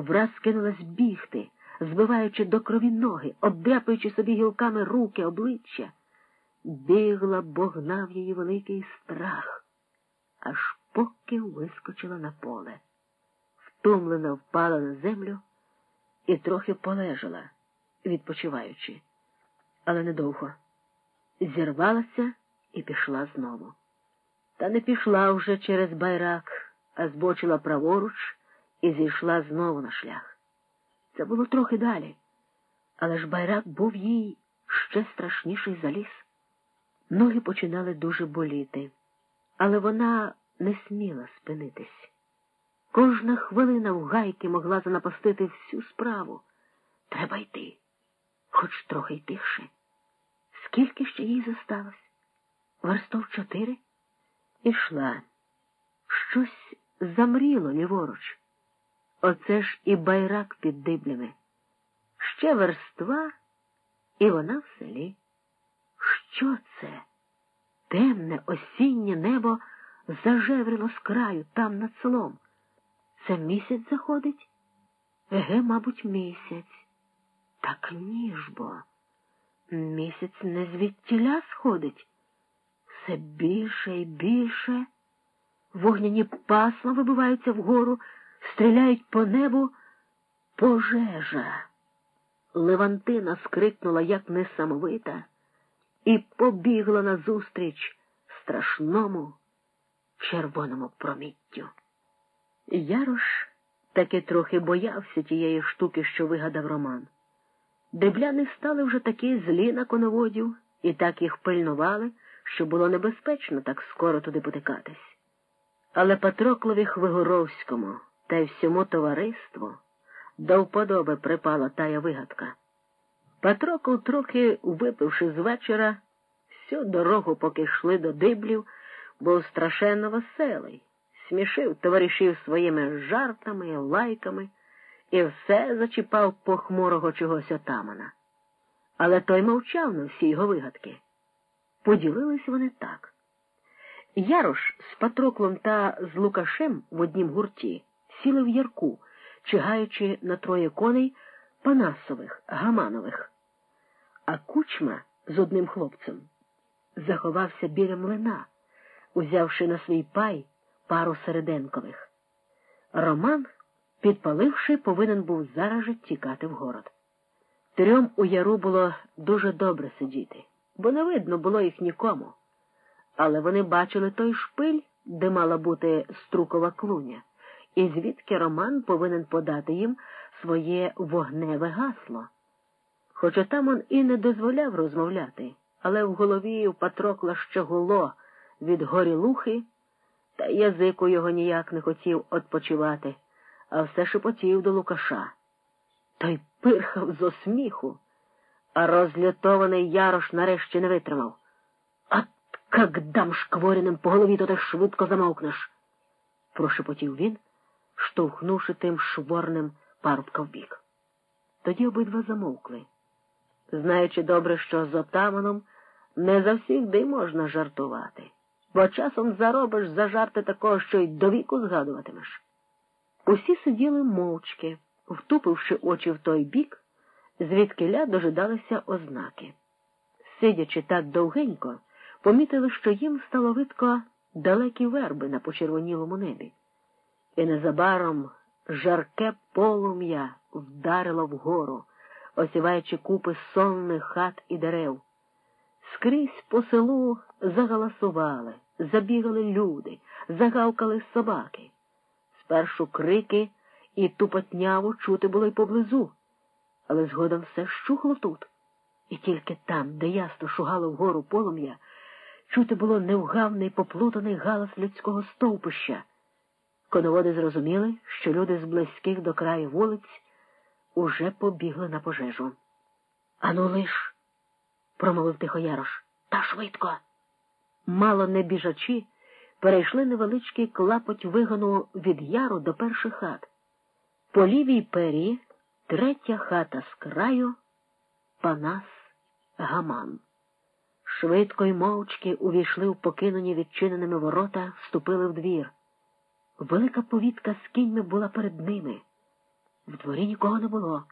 враз кинулась бігти, збиваючи до крові ноги, обдряпуючи собі гілками руки, обличчя. Бігла, бо гнав її великий страх, аж поки вискочила на поле. Втомлена впала на землю і трохи полежала, відпочиваючи, але недовго. Зірвалася і пішла знову. Та не пішла вже через байрак, а збочила праворуч і зійшла знову на шлях. Це було трохи далі, але ж байрак був їй ще страшніший за ліс. Ноги починали дуже боліти, але вона не сміла спинитись. Кожна хвилина в гайки могла занапастити всю справу. Треба йти, хоч трохи й тихше. Скільки ще їй зосталось? Верстов чотири? Ішла. Щось замріло ліворуч. Оце ж і байрак під диблями. Ще верства, і вона в селі. Що це? Темне осіннє небо зажеврило з краю там над селом. Це місяць заходить? Еге, мабуть, місяць. Так ні ж бо. Місяць не звідтіля сходить. Все більше і більше. Вогняні пасма вибиваються вгору, стріляють по небу пожежа. Левантина скрикнула, як несамовита, і побігла назустріч страшному червоному проміттю. Ярош таки трохи боявся тієї штуки, що вигадав Роман. Дебляни стали вже такі злі на коноводів і так їх пильнували, що було небезпечно так скоро туди потикатись. Але Патроклові Хвигоровському та й всьому товариству до вподоби припала тая вигадка. Патрокл, трохи випивши з вечора, всю дорогу, поки йшли до диблів, був страшенно веселий, смішив товаришів своїми жартами, лайками і все зачіпав похмурого чогось отамана. Але той мовчав на всі його вигадки. Поділились вони так. Ярош з Патроклом та з Лукашем в однім гурті сіли в ярку, чигаючи на троє коней Панасових, Гаманових, а кучма з одним хлопцем заховався біля млина, узявши на свій пай пару середенкових. Роман, підпаливши, повинен був зараз же тікати в город. Трьом у яру було дуже добре сидіти, бо не видно було їх нікому. Але вони бачили той шпиль, де мала бути струкова клуня, і звідки Роман повинен подати їм своє вогневе гасло. Хоча там он і не дозволяв розмовляти, але в голові у Патрокла ще гуло від горілухи, та язику його ніяк не хотів відпочивати, а все шепотів до Лукаша. Той пирхав з осміху, а розлютований Ярош нарешті не витримав. От как дам шкворіним по голові, то ти швидко замовкнеш, прошепотів він, штовхнувши тим шворним парубка в бік. Тоді обидва замовкли, знаючи добре, що з отаманом не завсігди можна жартувати, бо часом заробиш за жарти такого, що й до віку згадуватимеш. Усі сиділи мовчки, втупивши очі в той бік, звідкиля дожидалися ознаки. Сидячи так довгенько, помітили, що їм стало видко далекі верби на почервонілому небі, і незабаром жарке полум'я вдарило вгору, осіваючи купи сонних хат і дерев. Скрізь по селу загаласували, забігали люди, загавкали собаки. Спершу крики і тупотняву чути було й поблизу, але згодом все щухло тут. І тільки там, де ясно шугало вгору полум'я, чути було невгавний поплутаний галас людського стовпища. Коноводи зрозуміли, що люди з близьких до краю вулиць уже побігли на пожежу. Ану лиш, промовив тихо Ярош, та швидко. Мало не біжачи, перейшли невеличкий клапоть вигону від яру до перших хат. По лівій пері третя хата з краю Панас Гаман. Швидко й мовчки увійшли в покинені відчиненими ворота, вступили в двір. Велика повітка з кіньми була перед ними. В дворі нікого не було.